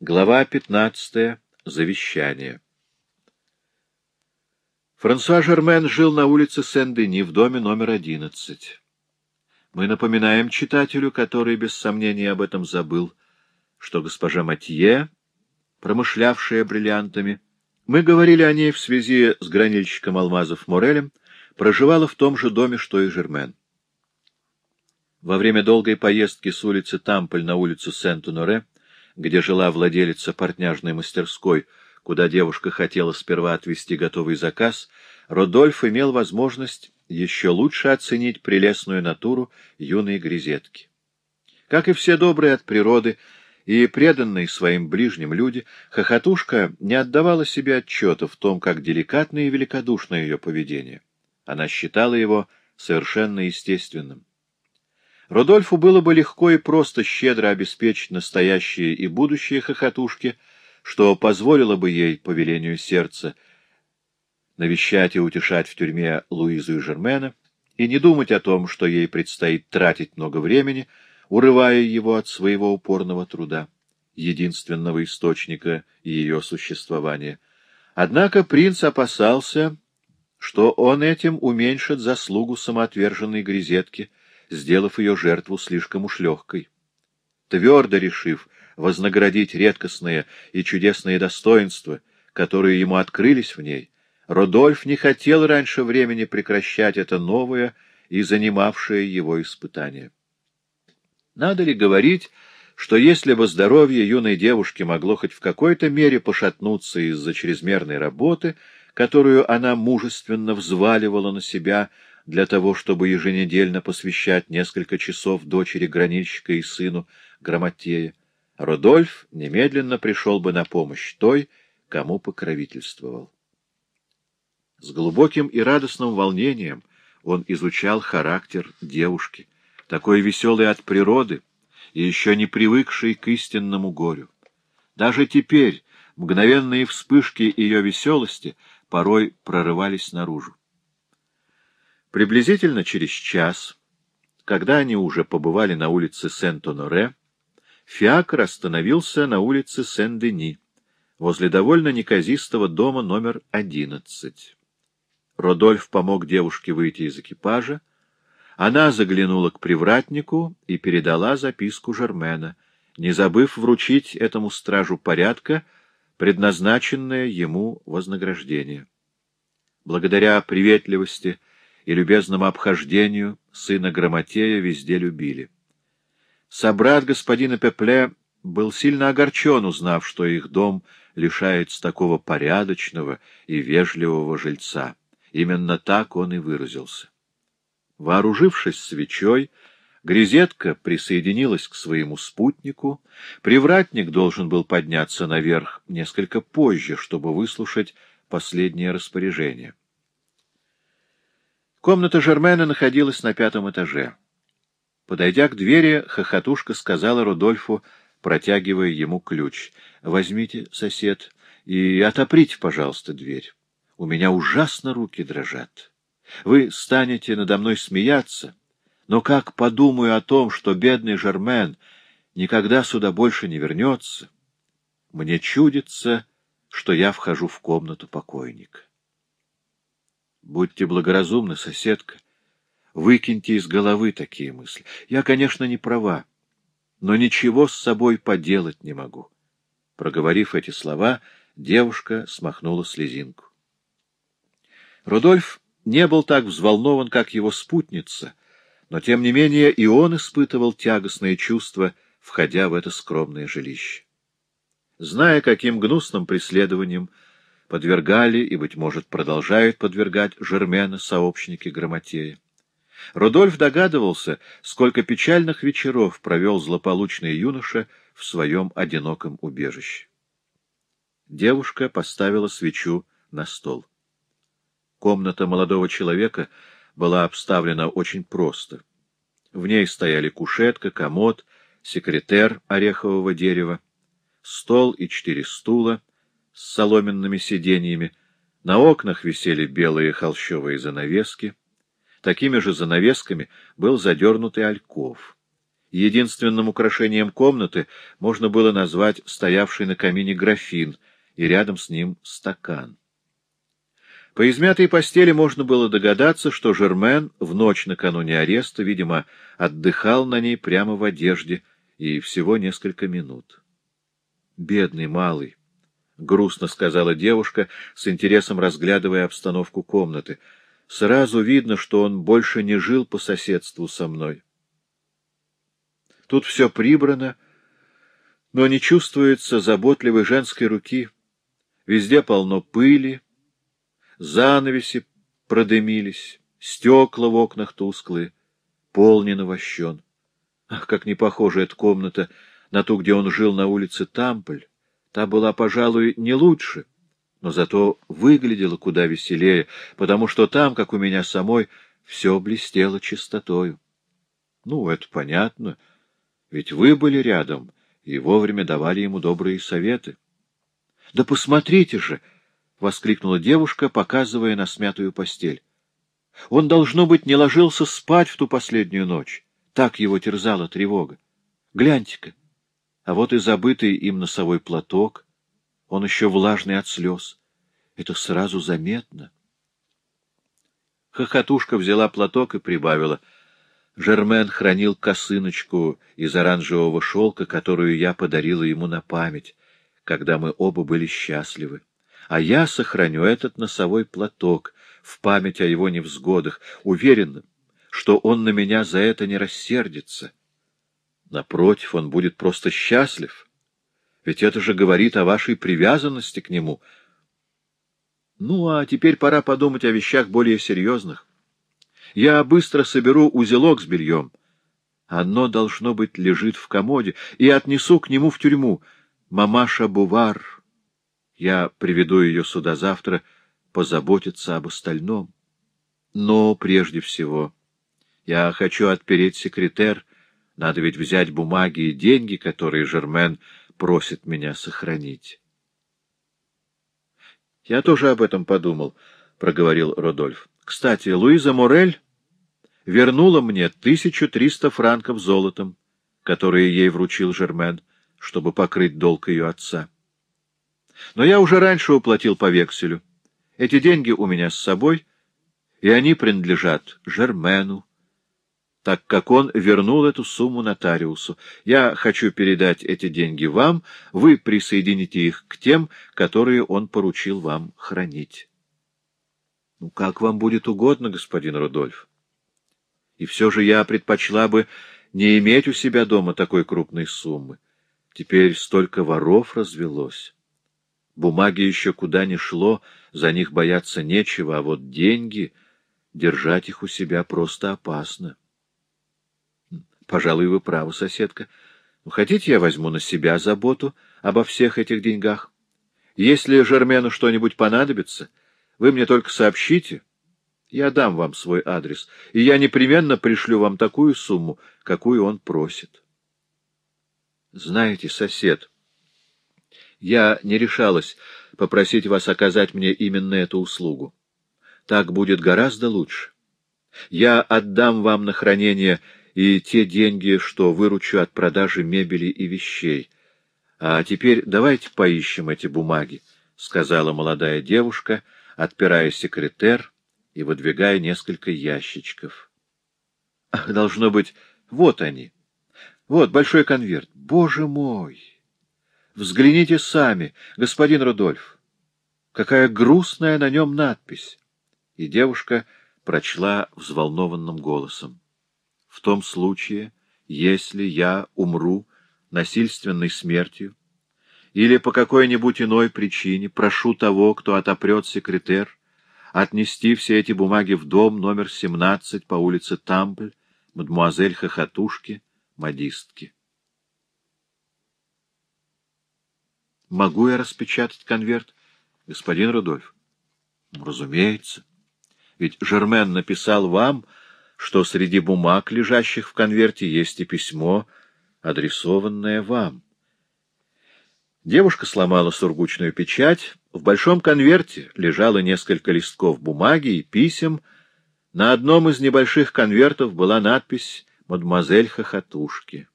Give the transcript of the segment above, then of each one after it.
Глава 15. Завещание. Франсуа Жермен жил на улице Сен-Дени в доме номер 11. Мы напоминаем читателю, который без сомнения об этом забыл, что госпожа Матье, промышлявшая бриллиантами, мы говорили о ней в связи с гранильщиком алмазов Морелем, проживала в том же доме, что и Жермен. Во время долгой поездки с улицы Тамполь на улицу Сент-Оноре, где жила владелица портняжной мастерской, куда девушка хотела сперва отвезти готовый заказ, Родольф имел возможность еще лучше оценить прелестную натуру юной грезетки. Как и все добрые от природы и преданные своим ближним люди, хохотушка не отдавала себе отчета в том, как деликатно и великодушно ее поведение. Она считала его совершенно естественным. Родольфу было бы легко и просто щедро обеспечить настоящие и будущие хохотушки, что позволило бы ей, по велению сердца, навещать и утешать в тюрьме Луизу и Жермена, и не думать о том, что ей предстоит тратить много времени, урывая его от своего упорного труда, единственного источника ее существования. Однако принц опасался, что он этим уменьшит заслугу самоотверженной грезетки, сделав ее жертву слишком уж легкой. Твердо решив вознаградить редкостные и чудесные достоинства, которые ему открылись в ней, Родольф не хотел раньше времени прекращать это новое и занимавшее его испытание. Надо ли говорить, что если бы здоровье юной девушки могло хоть в какой-то мере пошатнуться из-за чрезмерной работы, которую она мужественно взваливала на себя для того, чтобы еженедельно посвящать несколько часов дочери гранильщика и сыну Грамотея, Родольф немедленно пришел бы на помощь той, кому покровительствовал. С глубоким и радостным волнением он изучал характер девушки, такой веселой от природы и еще не привыкшей к истинному горю. Даже теперь мгновенные вспышки ее веселости порой прорывались наружу. Приблизительно через час, когда они уже побывали на улице Сент-Оноре, Фиакр остановился на улице Сен-Дени, возле довольно неказистого дома номер одиннадцать. Родольф помог девушке выйти из экипажа. Она заглянула к привратнику и передала записку Жермена, не забыв вручить этому стражу порядка предназначенное ему вознаграждение. Благодаря приветливости и любезному обхождению сына Грамотея везде любили. Собрат господина Пепле был сильно огорчен, узнав, что их дом лишается такого порядочного и вежливого жильца. Именно так он и выразился. Вооружившись свечой, Грезетка присоединилась к своему спутнику. Привратник должен был подняться наверх несколько позже, чтобы выслушать последнее распоряжение. Комната Жермена находилась на пятом этаже. Подойдя к двери, хохотушка сказала Рудольфу, протягивая ему ключ. — Возьмите, сосед, и отоприте, пожалуйста, дверь. У меня ужасно руки дрожат. Вы станете надо мной смеяться, но как подумаю о том, что бедный Жермен никогда сюда больше не вернется, мне чудится, что я вхожу в комнату покойника. Будьте благоразумны, соседка. Выкиньте из головы такие мысли. Я, конечно, не права, но ничего с собой поделать не могу. Проговорив эти слова, девушка смахнула слезинку. Рудольф не был так взволнован, как его спутница, но, тем не менее, и он испытывал тягостные чувства, входя в это скромное жилище. Зная, каким гнусным преследованием подвергали и, быть может, продолжают подвергать Жермена сообщники Грамотея. Рудольф догадывался, сколько печальных вечеров провел злополучный юноша в своем одиноком убежище. Девушка поставила свечу на стол. Комната молодого человека была обставлена очень просто. В ней стояли кушетка, комод, секретер орехового дерева, стол и четыре стула, с соломенными сиденьями, на окнах висели белые холщовые занавески. Такими же занавесками был задернутый альков. Единственным украшением комнаты можно было назвать стоявший на камине графин и рядом с ним стакан. По измятой постели можно было догадаться, что Жермен в ночь накануне ареста, видимо, отдыхал на ней прямо в одежде и всего несколько минут. «Бедный малый», — грустно сказала девушка, с интересом разглядывая обстановку комнаты. «Сразу видно, что он больше не жил по соседству со мной. Тут все прибрано, но не чувствуется заботливой женской руки. Везде полно пыли, занавеси продымились, стекла в окнах тусклые, пол не навощен. Ах, как не похожа эта комната на ту, где он жил на улице Тамполь. Та была, пожалуй, не лучше, но зато выглядела куда веселее, потому что там, как у меня самой, все блестело чистотою. Ну, это понятно, ведь вы были рядом и вовремя давали ему добрые советы. Да посмотрите же! — воскликнула девушка, показывая на смятую постель. Он, должно быть, не ложился спать в ту последнюю ночь. Так его терзала тревога. Гляньте-ка, а вот и забытый им носовой платок, он еще влажный от слез. Это сразу заметно. Хохотушка взяла платок и прибавила. Жермен хранил косыночку из оранжевого шелка, которую я подарила ему на память, когда мы оба были счастливы а я сохраню этот носовой платок в память о его невзгодах, уверен, что он на меня за это не рассердится. Напротив, он будет просто счастлив, ведь это же говорит о вашей привязанности к нему. Ну, а теперь пора подумать о вещах более серьезных. Я быстро соберу узелок с бельем. Оно, должно быть, лежит в комоде, и отнесу к нему в тюрьму. Мамаша Бувар я приведу ее сюда завтра позаботиться об остальном. Но прежде всего я хочу отпереть секретер. Надо ведь взять бумаги и деньги, которые Жермен просит меня сохранить. — Я тоже об этом подумал, — проговорил Родольф. — Кстати, Луиза Морель вернула мне 1300 франков золотом, которые ей вручил Жермен, чтобы покрыть долг ее отца. — но я уже раньше уплатил по векселю. Эти деньги у меня с собой, и они принадлежат Жермену, так как он вернул эту сумму нотариусу. Я хочу передать эти деньги вам, вы присоедините их к тем, которые он поручил вам хранить. Ну, как вам будет угодно, господин Рудольф. И все же я предпочла бы не иметь у себя дома такой крупной суммы. Теперь столько воров развелось. Бумаги еще куда ни шло, за них бояться нечего, а вот деньги, держать их у себя просто опасно. Пожалуй, вы правы, соседка. Хотите, я возьму на себя заботу обо всех этих деньгах? Если Жермену что-нибудь понадобится, вы мне только сообщите. Я дам вам свой адрес, и я непременно пришлю вам такую сумму, какую он просит. Знаете, сосед... Я не решалась попросить вас оказать мне именно эту услугу. Так будет гораздо лучше. Я отдам вам на хранение и те деньги, что выручу от продажи мебели и вещей. А теперь давайте поищем эти бумаги, — сказала молодая девушка, отпирая секретер и выдвигая несколько ящичков. — Должно быть, вот они. Вот большой конверт. Боже мой! Взгляните сами, господин Рудольф. Какая грустная на нем надпись. И девушка прочла взволнованным голосом. В том случае, если я умру насильственной смертью или по какой-нибудь иной причине, прошу того, кто отопрет секретер, отнести все эти бумаги в дом номер 17 по улице Тампль, мадемуазель Хохотушки, модистки. Могу я распечатать конверт, господин Рудольф? Разумеется. Ведь Жермен написал вам, что среди бумаг, лежащих в конверте, есть и письмо, адресованное вам. Девушка сломала сургучную печать. В большом конверте лежало несколько листков бумаги и писем. На одном из небольших конвертов была надпись «Мадемуазель Хохотушки».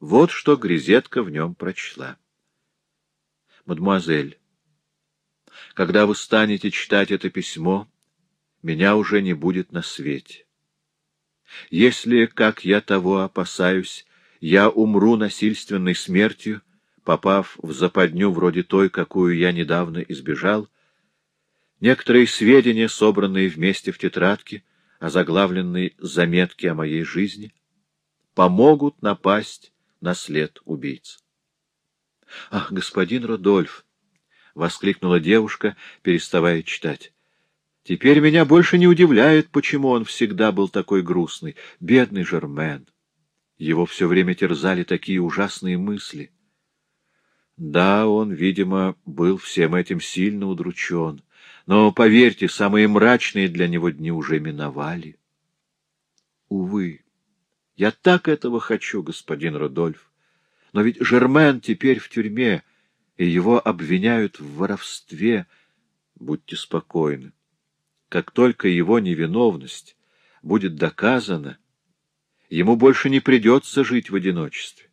Вот что Гризетка в нем прочла. «Мадемуазель, когда вы станете читать это письмо, меня уже не будет на свете. Если, как я того опасаюсь, я умру насильственной смертью, попав в западню вроде той, какую я недавно избежал, некоторые сведения, собранные вместе в тетрадке, озаглавленной «Заметки о моей жизни», помогут напасть на след убийц. — Ах, господин Родольф! — воскликнула девушка, переставая читать. — Теперь меня больше не удивляет, почему он всегда был такой грустный. Бедный Жермен! Его все время терзали такие ужасные мысли. Да, он, видимо, был всем этим сильно удручен. Но, поверьте, самые мрачные для него дни уже миновали. Увы, я так этого хочу, господин Рудольф. Но ведь Жермен теперь в тюрьме, и его обвиняют в воровстве. Будьте спокойны. Как только его невиновность будет доказана, ему больше не придется жить в одиночестве.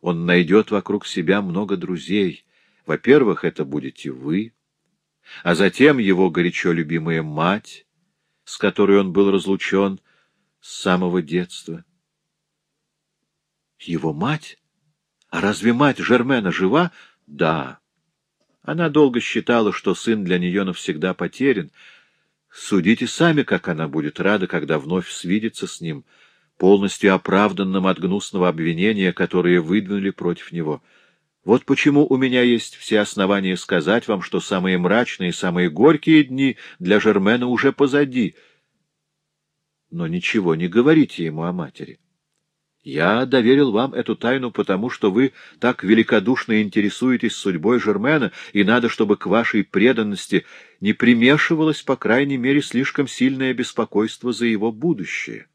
Он найдет вокруг себя много друзей. Во-первых, это будете вы, а затем его горячо любимая мать, с которой он был разлучен с самого детства. Его мать? А разве мать Жермена жива? Да. Она долго считала, что сын для нее навсегда потерян. Судите сами, как она будет рада, когда вновь свидится с ним, полностью оправданным от гнусного обвинения, которое выдвинули против него — вот почему у меня есть все основания сказать вам, что самые мрачные, самые горькие дни для Жермена уже позади. Но ничего не говорите ему о матери. Я доверил вам эту тайну потому, что вы так великодушно интересуетесь судьбой Жермена, и надо, чтобы к вашей преданности не примешивалось, по крайней мере, слишком сильное беспокойство за его будущее.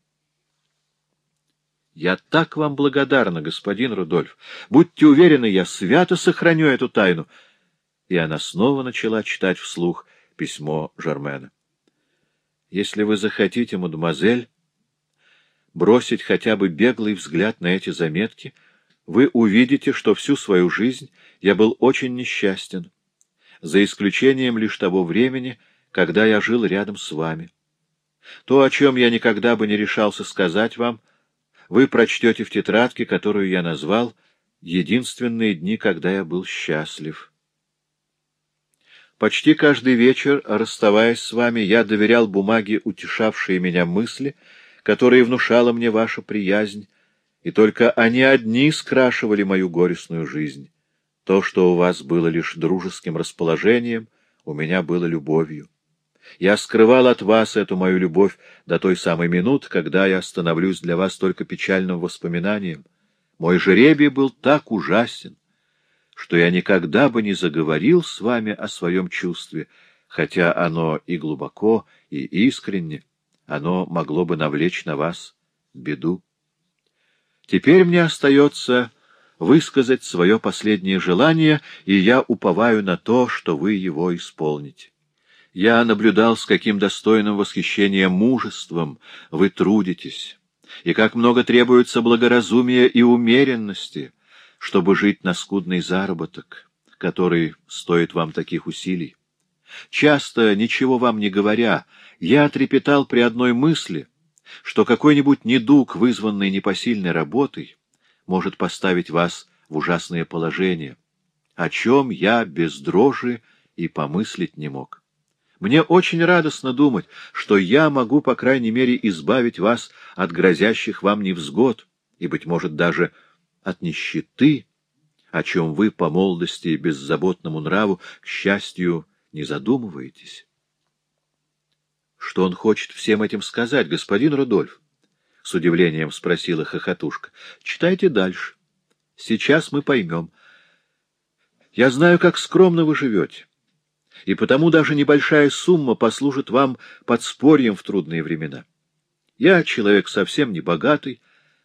Я так вам благодарна, господин Рудольф. Будьте уверены, я свято сохраню эту тайну. И она снова начала читать вслух письмо Жермена. Если вы захотите, мадемуазель, бросить хотя бы беглый взгляд на эти заметки, вы увидите, что всю свою жизнь я был очень несчастен, за исключением лишь того времени, когда я жил рядом с вами. То, о чем я никогда бы не решался сказать вам — вы прочтете в тетрадке, которую я назвал «Единственные дни, когда я был счастлив». Почти каждый вечер, расставаясь с вами, я доверял бумаге утешавшие меня мысли, которые внушала мне ваша приязнь, и только они одни скрашивали мою горестную жизнь. То, что у вас было лишь дружеским расположением, у меня было любовью. Я скрывал от вас эту мою любовь до той самой минуты, когда я становлюсь для вас только печальным воспоминанием. Мой жеребий был так ужасен, что я никогда бы не заговорил с вами о своем чувстве, хотя оно и глубоко, и искренне, оно могло бы навлечь на вас беду. Теперь мне остается высказать свое последнее желание, и я уповаю на то, что вы его исполните. Я наблюдал, с каким достойным восхищением мужеством вы трудитесь, и как много требуется благоразумия и умеренности, чтобы жить на скудный заработок, который стоит вам таких усилий. Часто, ничего вам не говоря, я трепетал при одной мысли, что какой-нибудь недуг, вызванный непосильной работой, может поставить вас в ужасное положение, о чем я без дрожи и помыслить не мог. Мне очень радостно думать, что я могу, по крайней мере, избавить вас от грозящих вам невзгод и, быть может, даже от нищеты, о чем вы по молодости и беззаботному нраву, к счастью, не задумываетесь. Что он хочет всем этим сказать, господин Рудольф? — с удивлением спросила хохотушка. — Читайте дальше. Сейчас мы поймем. Я знаю, как скромно вы живете и потому даже небольшая сумма послужит вам подспорьем в трудные времена. Я человек совсем не богатый,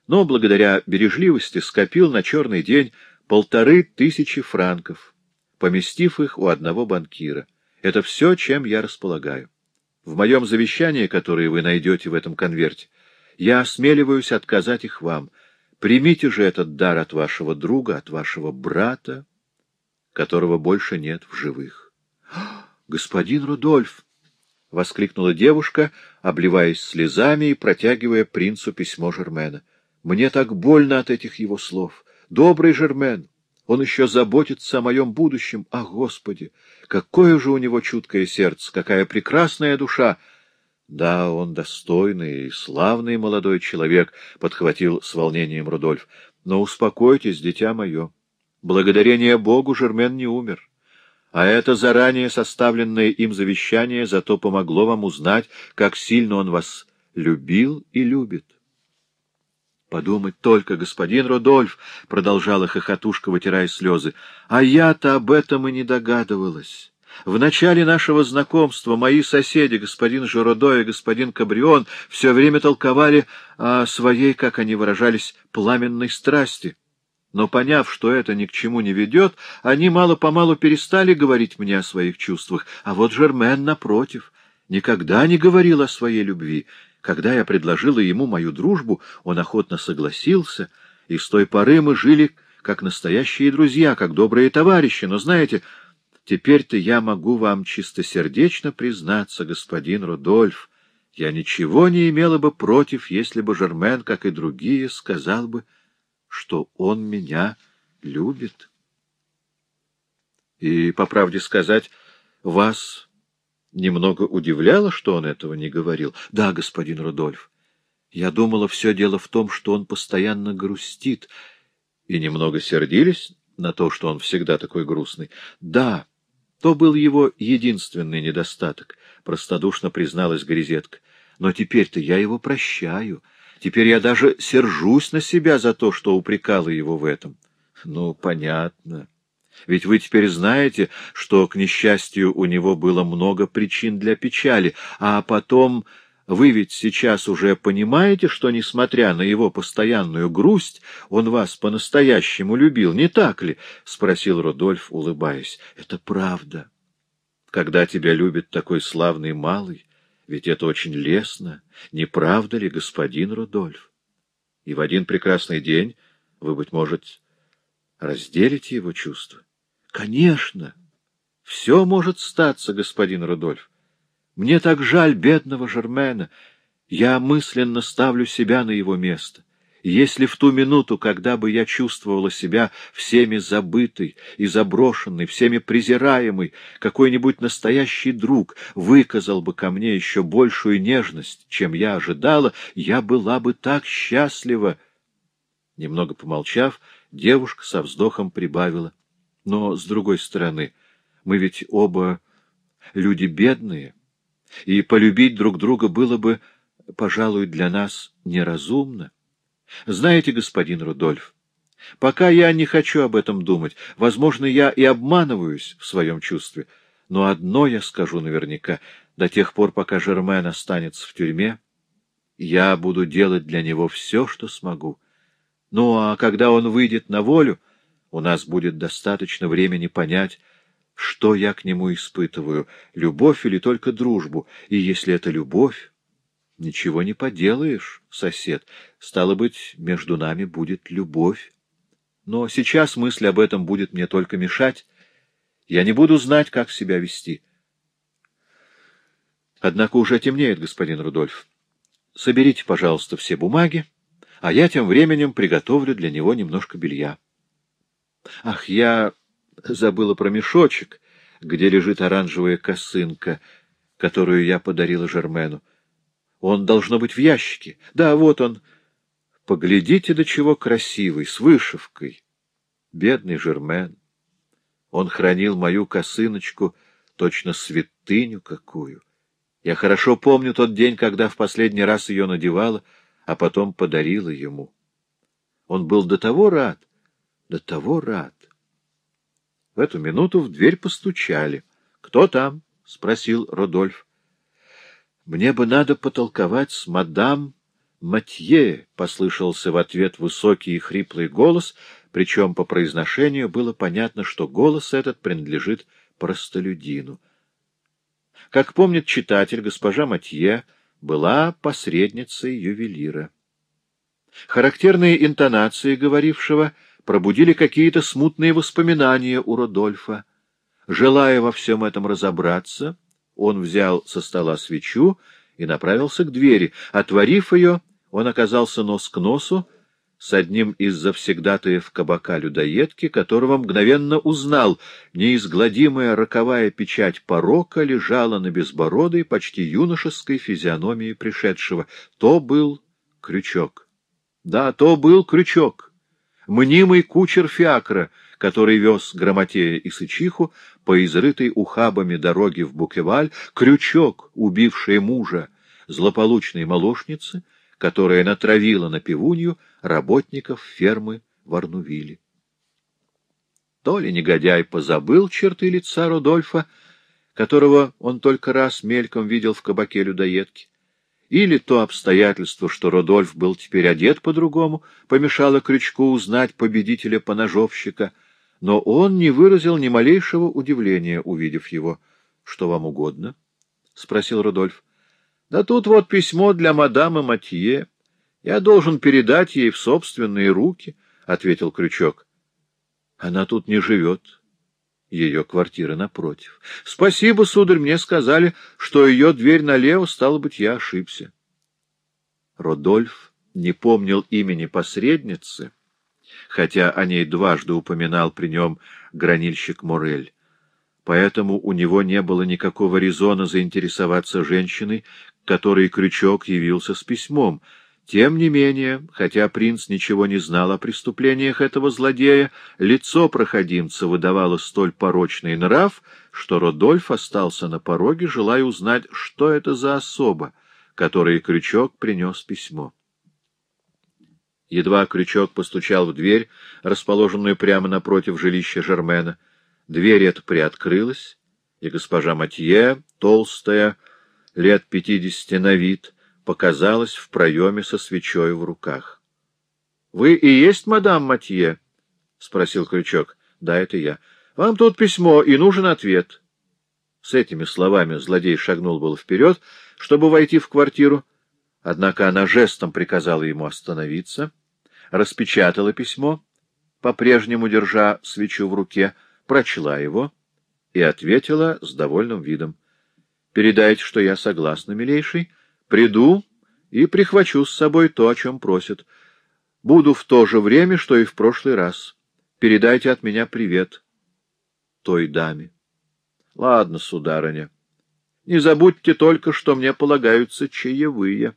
но благодаря бережливости скопил на черный день полторы тысячи франков, поместив их у одного банкира. Это все, чем я располагаю. В моем завещании, которое вы найдете в этом конверте, я осмеливаюсь отказать их вам, Примите же этот дар от вашего друга, от вашего брата, которого больше нет в живых. — Господин Рудольф! — воскликнула девушка, обливаясь слезами и протягивая принцу письмо Жермена. — Мне так больно от этих его слов. Добрый Жермен! Он еще заботится о моем будущем. А, Господи! Какое же у него чуткое сердце! Какая прекрасная душа! Да, он достойный и славный молодой человек, — подхватил с волнением Рудольф. Но успокойтесь, дитя мое. Благодарение Богу Жермен не умер. А это заранее составленное им завещание зато помогло вам узнать, как сильно он вас любил и любит. Подумать только, господин Рудольф, — продолжала хохотушка, вытирая слезы, — а я-то об этом и не догадывалась. В начале нашего знакомства мои соседи, господин Жородо и господин Кабрион, все время толковали о своей, как они выражались, пламенной страсти. Но, поняв, что это ни к чему не ведет, они мало-помалу перестали говорить мне о своих чувствах, а вот Жермен, напротив, никогда не говорил о своей любви. Когда я предложила ему мою дружбу, он охотно согласился, и с той поры мы жили как настоящие друзья, как добрые товарищи. Но, знаете, теперь-то я могу вам чистосердечно признаться, господин Рудольф, я ничего не имела бы против, если бы Жермен, как и другие, сказал бы что он меня любит. И, по правде сказать, вас немного удивляло, что он этого не говорил? Да, господин Рудольф. Я думала, все дело в том, что он постоянно грустит. И немного сердились на то, что он всегда такой грустный. Да, то был его единственный недостаток, простодушно призналась Грезетка. Но теперь-то я его прощаю. Теперь я даже сержусь на себя за то, что упрекала его в этом. Ну, понятно. Ведь вы теперь знаете, что, к несчастью, у него было много причин для печали, а потом вы ведь сейчас уже понимаете, что, несмотря на его постоянную грусть, он вас по-настоящему любил, не так ли? — спросил Рудольф, улыбаясь. — Это правда. Когда тебя любит такой славный малый, ведь это очень лестно, не правда ли, господин Рудольф? И в один прекрасный день вы, быть может, разделите его чувства. Конечно, все может статься, господин Рудольф. Мне так жаль бедного Жермена. Я мысленно ставлю себя на его место. Если в ту минуту, когда бы я чувствовала себя всеми забытой и заброшенной, всеми презираемой, какой-нибудь настоящий друг выказал бы ко мне еще большую нежность, чем я ожидала, я была бы так счастлива. Немного помолчав, девушка со вздохом прибавила. Но, с другой стороны, мы ведь оба люди бедные, и полюбить друг друга было бы, пожалуй, для нас неразумно. Знаете, господин Рудольф, пока я не хочу об этом думать, возможно, я и обманываюсь в своем чувстве, но одно я скажу наверняка, до тех пор, пока Жермен останется в тюрьме, я буду делать для него все, что смогу. Ну, а когда он выйдет на волю, у нас будет достаточно времени понять, что я к нему испытываю, любовь или только дружбу, и если это любовь, Ничего не поделаешь, сосед. Стало быть, между нами будет любовь. Но сейчас мысль об этом будет мне только мешать. Я не буду знать, как себя вести. Однако уже темнеет, господин Рудольф. Соберите, пожалуйста, все бумаги, а я тем временем приготовлю для него немножко белья. Ах, я забыла про мешочек, где лежит оранжевая косынка, которую я подарила Жермену. Он должно быть в ящике. Да, вот он. Поглядите, до чего красивый, с вышивкой. Бедный Жермен. Он хранил мою косыночку, точно святыню какую. Я хорошо помню тот день, когда в последний раз ее надевала, а потом подарила ему. Он был до того рад, до того рад. В эту минуту в дверь постучали. — Кто там? — спросил Родольф. «Мне бы надо потолковать с мадам Матье», — послышался в ответ высокий и хриплый голос, причем по произношению было понятно, что голос этот принадлежит простолюдину. Как помнит читатель, госпожа Матье была посредницей ювелира. Характерные интонации говорившего пробудили какие-то смутные воспоминания у Родольфа. Желая во всем этом разобраться, он взял со стола свечу и направился к двери. Отворив ее, он оказался нос к носу с одним из завсегдатаев кабака людоедки, которого мгновенно узнал. Неизгладимая роковая печать порока лежала на безбородой, почти юношеской физиономии пришедшего. То был крючок. Да, то был крючок. Мнимый кучер фиакра, который вез Грамотея и Сычиху по изрытой ухабами дороге в Букеваль, крючок, убивший мужа злополучной молочницы, которая натравила на пивунью работников фермы в Арнувиле. То ли негодяй позабыл черты лица Рудольфа, которого он только раз мельком видел в кабаке людоедки, или то обстоятельство, что Родольф был теперь одет по-другому, помешало Крючку узнать победителя-поножовщика, но он не выразил ни малейшего удивления, увидев его. — Что вам угодно? — спросил Рудольф. — Да тут вот письмо для мадамы Матье. Я должен передать ей в собственные руки, — ответил Крючок. — Она тут не живет. Ее квартира напротив. — Спасибо, сударь, мне сказали, что ее дверь налево, стало быть, я ошибся. Родольф не помнил имени посредницы, хотя о ней дважды упоминал при нем гранильщик Морель. Поэтому у него не было никакого резона заинтересоваться женщиной, которой Крючок явился с письмом — тем не менее, хотя принц ничего не знал о преступлениях этого злодея, лицо проходимца выдавало столь порочный нрав, что Родольф остался на пороге, желая узнать, что это за особа, которой Крючок принес письмо. Едва Крючок постучал в дверь, расположенную прямо напротив жилища Жермена. Дверь эта приоткрылась, и госпожа Матье, толстая, лет пятидесяти на вид, — показалась в проеме со свечой в руках. — Вы и есть мадам Матье? — спросил Крючок. — Да, это я. — Вам тут письмо, и нужен ответ. С этими словами злодей шагнул было вперед, чтобы войти в квартиру, однако она жестом приказала ему остановиться, распечатала письмо, по-прежнему держа свечу в руке, прочла его и ответила с довольным видом. — Передайте, что я согласна, милейший, — Приду и прихвачу с собой то, о чем просят. Буду в то же время, что и в прошлый раз. Передайте от меня привет той даме. Ладно, сударыня. Не забудьте только, что мне полагаются чаевые.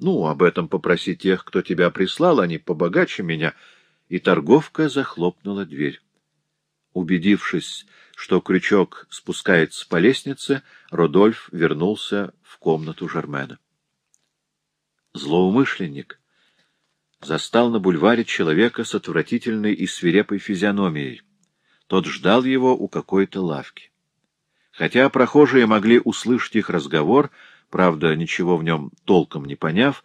Ну, об этом попроси тех, кто тебя прислал, они побогаче меня. И торговка захлопнула дверь. Убедившись, что крючок спускается по лестнице, Родольф вернулся в комнату Жермена. Злоумышленник застал на бульваре человека с отвратительной и свирепой физиономией. Тот ждал его у какой-то лавки. Хотя прохожие могли услышать их разговор, правда, ничего в нем толком не поняв,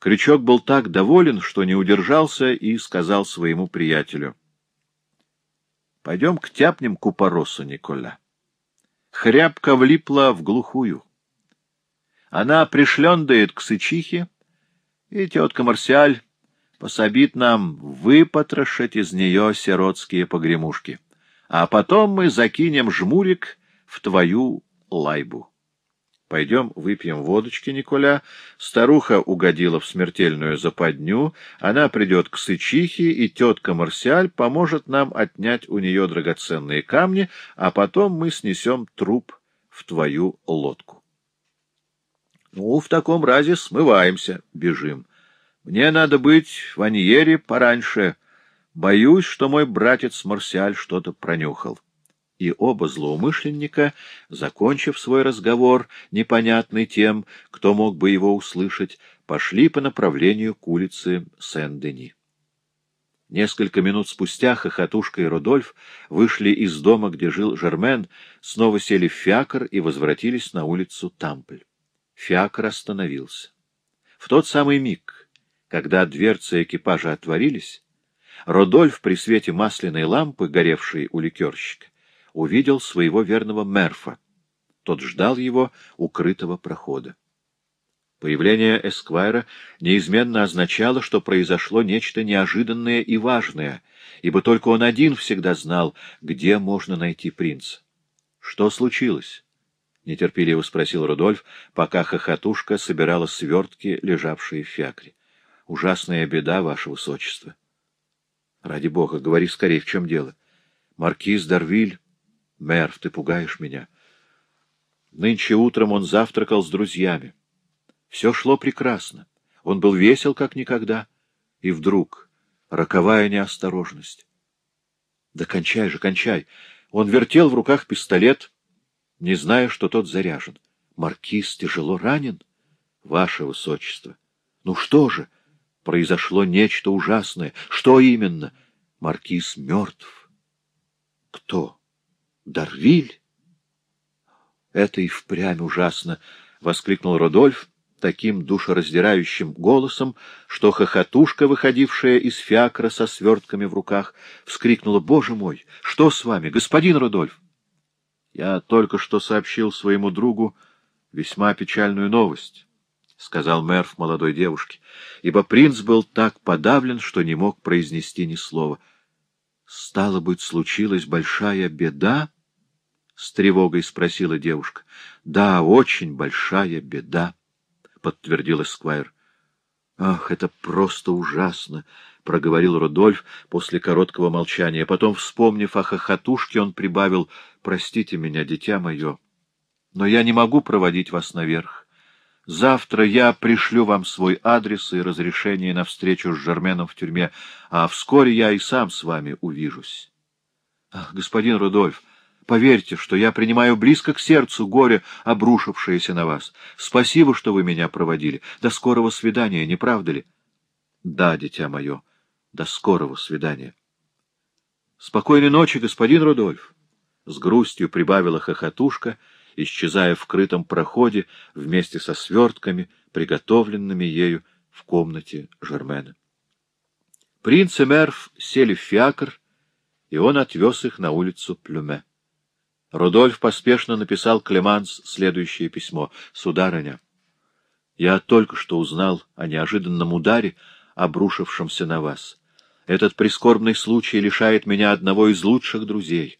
Крючок был так доволен, что не удержался и сказал своему приятелю — Пойдем к тяпнем купоросу, Николя. Хрябка влипла в глухую. Она пришлендает к сычихе, и тетка Марсиаль пособит нам выпотрошить из нее сиротские погремушки, а потом мы закинем жмурик в твою лайбу. Пойдем выпьем водочки, Николя. Старуха угодила в смертельную западню. Она придет к Сычихе, и тетка Марсиаль поможет нам отнять у нее драгоценные камни, а потом мы снесем труп в твою лодку. Ну, в таком разе смываемся, бежим. Мне надо быть в Аньере пораньше. Боюсь, что мой братец Марсиаль что-то пронюхал и оба злоумышленника, закончив свой разговор, непонятный тем, кто мог бы его услышать, пошли по направлению к улице Сен-Дени. Несколько минут спустя Хохотушка и Рудольф вышли из дома, где жил Жермен, снова сели в фиакр и возвратились на улицу Тампль. Фиакр остановился. В тот самый миг, когда дверцы экипажа отворились, Родольф при свете масляной лампы, горевшей у ликерщика, увидел своего верного Мерфа. Тот ждал его укрытого прохода. Появление Эсквайра неизменно означало, что произошло нечто неожиданное и важное, ибо только он один всегда знал, где можно найти принца. Что случилось? — нетерпеливо спросил Рудольф, пока хохотушка собирала свертки, лежавшие в фиакре. — Ужасная беда, ваше высочество. — Ради бога, говори скорее, в чем дело. Маркиз Дарвиль... Мерв, ты пугаешь меня. Нынче утром он завтракал с друзьями. Все шло прекрасно. Он был весел, как никогда. И вдруг роковая неосторожность. Да кончай же, кончай. Он вертел в руках пистолет, не зная, что тот заряжен. Маркиз тяжело ранен? Ваше Высочество. Ну что же? Произошло нечто ужасное. Что именно? Маркиз мертв. Кто? Дарвиль? Это и впрямь ужасно! — воскликнул Родольф таким душераздирающим голосом, что хохотушка, выходившая из фиакра со свертками в руках, вскрикнула «Боже мой! Что с вами, господин Рудольф?» «Я только что сообщил своему другу весьма печальную новость», — сказал Мерф молодой девушке, ибо принц был так подавлен, что не мог произнести ни слова. «Стало быть, случилась большая беда?» — с тревогой спросила девушка. «Да, очень большая беда». — подтвердил Эсквайр. — Ах, это просто ужасно! — проговорил Рудольф после короткого молчания. Потом, вспомнив о хохотушке, он прибавил, — Простите меня, дитя мое, но я не могу проводить вас наверх. Завтра я пришлю вам свой адрес и разрешение на встречу с Жерменом в тюрьме, а вскоре я и сам с вами увижусь. — Ах, господин Рудольф! Поверьте, что я принимаю близко к сердцу горе, обрушившееся на вас. Спасибо, что вы меня проводили. До скорого свидания, не правда ли? Да, дитя мое, до скорого свидания. Спокойной ночи, господин Рудольф. С грустью прибавила хохотушка, исчезая в крытом проходе вместе со свертками, приготовленными ею в комнате Жермена. Принц и Мерв сели в фиакр, и он отвез их на улицу Плюме. Рудольф поспешно написал Клеманс следующее письмо. «Сударыня, я только что узнал о неожиданном ударе, обрушившемся на вас. Этот прискорбный случай лишает меня одного из лучших друзей.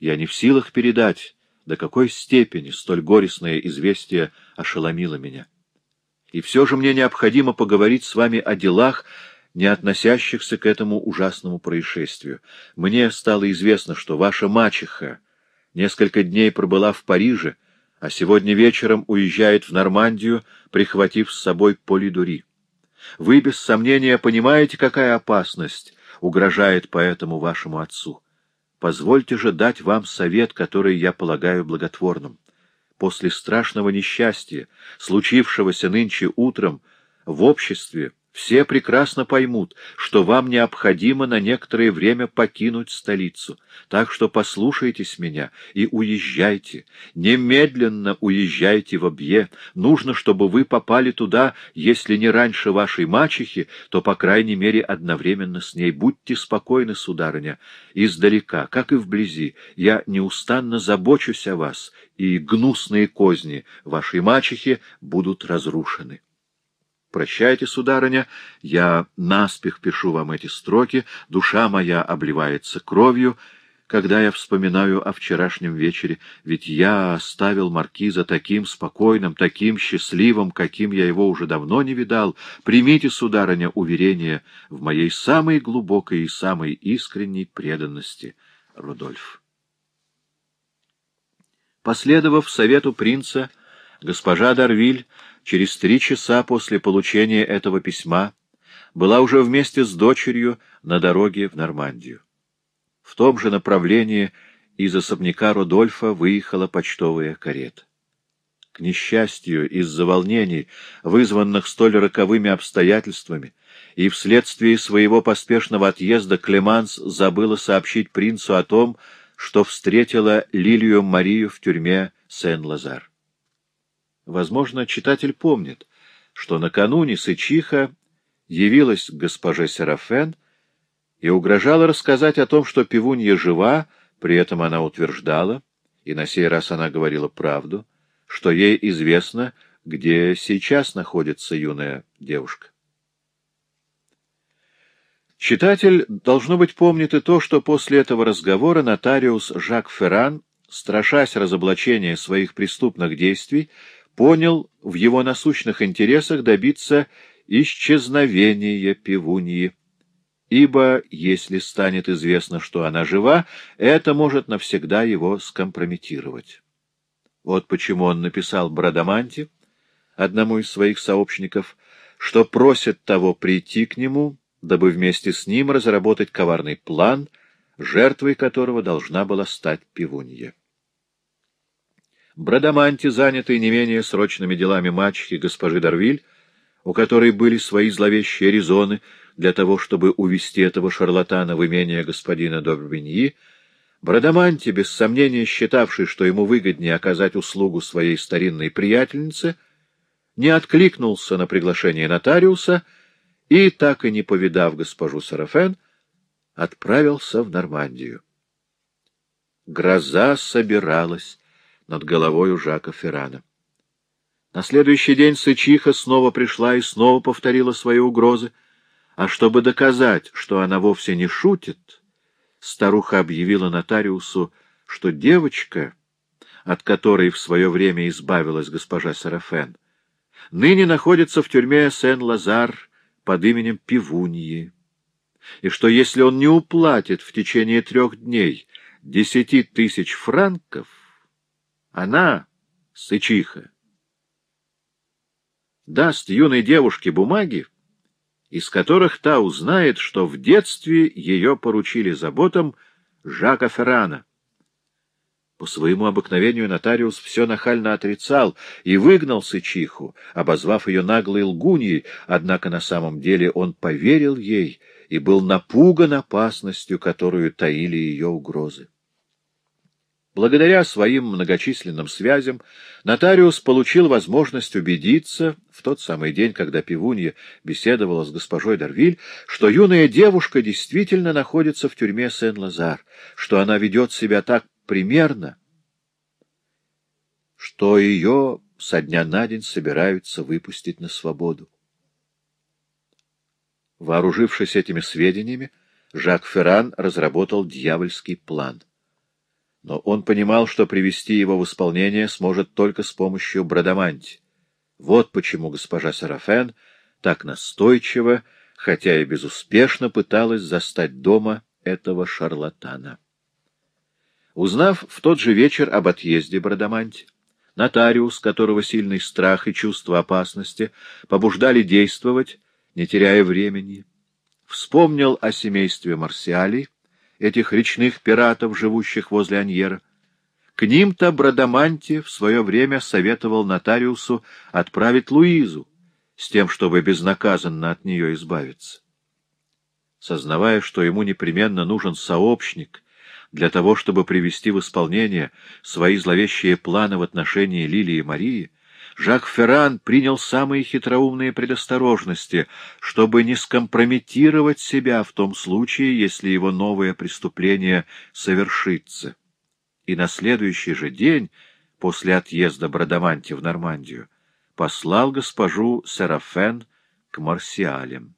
Я не в силах передать, до какой степени столь горестное известие ошеломило меня. И все же мне необходимо поговорить с вами о делах, не относящихся к этому ужасному происшествию. Мне стало известно, что ваша мачеха несколько дней пробыла в Париже, а сегодня вечером уезжает в Нормандию, прихватив с собой Полидури. Вы, без сомнения, понимаете, какая опасность угрожает поэтому вашему отцу. Позвольте же дать вам совет, который я полагаю благотворным. После страшного несчастья, случившегося нынче утром, в обществе, все прекрасно поймут, что вам необходимо на некоторое время покинуть столицу. Так что послушайтесь меня и уезжайте. Немедленно уезжайте в Обье. Нужно, чтобы вы попали туда, если не раньше вашей мачехи, то, по крайней мере, одновременно с ней. Будьте спокойны, сударыня. Издалека, как и вблизи, я неустанно забочусь о вас, и гнусные козни вашей мачехи будут разрушены. Прощайте, сударыня, я наспех пишу вам эти строки, душа моя обливается кровью, когда я вспоминаю о вчерашнем вечере, ведь я оставил маркиза таким спокойным, таким счастливым, каким я его уже давно не видал. Примите, сударыня, уверение в моей самой глубокой и самой искренней преданности, Рудольф. Последовав совету принца, госпожа Дарвиль через три часа после получения этого письма была уже вместе с дочерью на дороге в Нормандию. В том же направлении из особняка Рудольфа выехала почтовая карета. К несчастью, из-за волнений, вызванных столь роковыми обстоятельствами, и вследствие своего поспешного отъезда Клеманс забыла сообщить принцу о том, что встретила Лилию Марию в тюрьме Сен-Лазар. Возможно, читатель помнит, что накануне Сычиха явилась к госпоже Серафен и угрожала рассказать о том, что пивунья жива, при этом она утверждала, и на сей раз она говорила правду, что ей известно, где сейчас находится юная девушка. Читатель, должно быть, помнит и то, что после этого разговора нотариус Жак Ферран, страшась разоблачения своих преступных действий, понял в его насущных интересах добиться исчезновения пивуньи. Ибо, если станет известно, что она жива, это может навсегда его скомпрометировать. Вот почему он написал Брадаманте, одному из своих сообщников, что просит того прийти к нему, дабы вместе с ним разработать коварный план, жертвой которого должна была стать пивунья. Брадаманти, занятый не менее срочными делами мачехи госпожи Дарвиль, у которой были свои зловещие резоны для того, чтобы увести этого шарлатана в имение господина Добрвиньи, Брадаманти, без сомнения считавший, что ему выгоднее оказать услугу своей старинной приятельнице, не откликнулся на приглашение нотариуса и, так и не повидав госпожу Сарафен, отправился в Нормандию. Гроза собиралась над головой у Жака Феррана. На следующий день Сычиха снова пришла и снова повторила свои угрозы, а чтобы доказать, что она вовсе не шутит, старуха объявила нотариусу, что девочка, от которой в свое время избавилась госпожа Сарафен, ныне находится в тюрьме Сен-Лазар под именем Пивуньи, и что если он не уплатит в течение трех дней десяти тысяч франков, она, сычиха, даст юной девушке бумаги, из которых та узнает, что в детстве ее поручили заботам Жака Феррана. По своему обыкновению нотариус все нахально отрицал и выгнал Сычиху, обозвав ее наглой лгуньей, однако на самом деле он поверил ей и был напуган опасностью, которую таили ее угрозы. Благодаря своим многочисленным связям нотариус получил возможность убедиться, в тот самый день, когда Пивунья беседовала с госпожой Дарвиль, что юная девушка действительно находится в тюрьме Сен-Лазар, что она ведет себя так примерно, что ее со дня на день собираются выпустить на свободу. Вооружившись этими сведениями, Жак Ферран разработал дьявольский план — но он понимал, что привести его в исполнение сможет только с помощью Брадаманти. Вот почему госпожа Сарафен так настойчиво, хотя и безуспешно пыталась застать дома этого шарлатана. Узнав в тот же вечер об отъезде Брадаманти, нотариус, которого сильный страх и чувство опасности побуждали действовать, не теряя времени, вспомнил о семействе Марсиалей, этих речных пиратов, живущих возле Аньера. К ним-то Брадаманти в свое время советовал нотариусу отправить Луизу, с тем, чтобы безнаказанно от нее избавиться. Сознавая, что ему непременно нужен сообщник для того, чтобы привести в исполнение свои зловещие планы в отношении Лилии и Марии, Жак Ферран принял самые хитроумные предосторожности, чтобы не скомпрометировать себя в том случае, если его новое преступление совершится. И на следующий же день, после отъезда Брадаманти в Нормандию, послал госпожу Серафен к Марсиалям.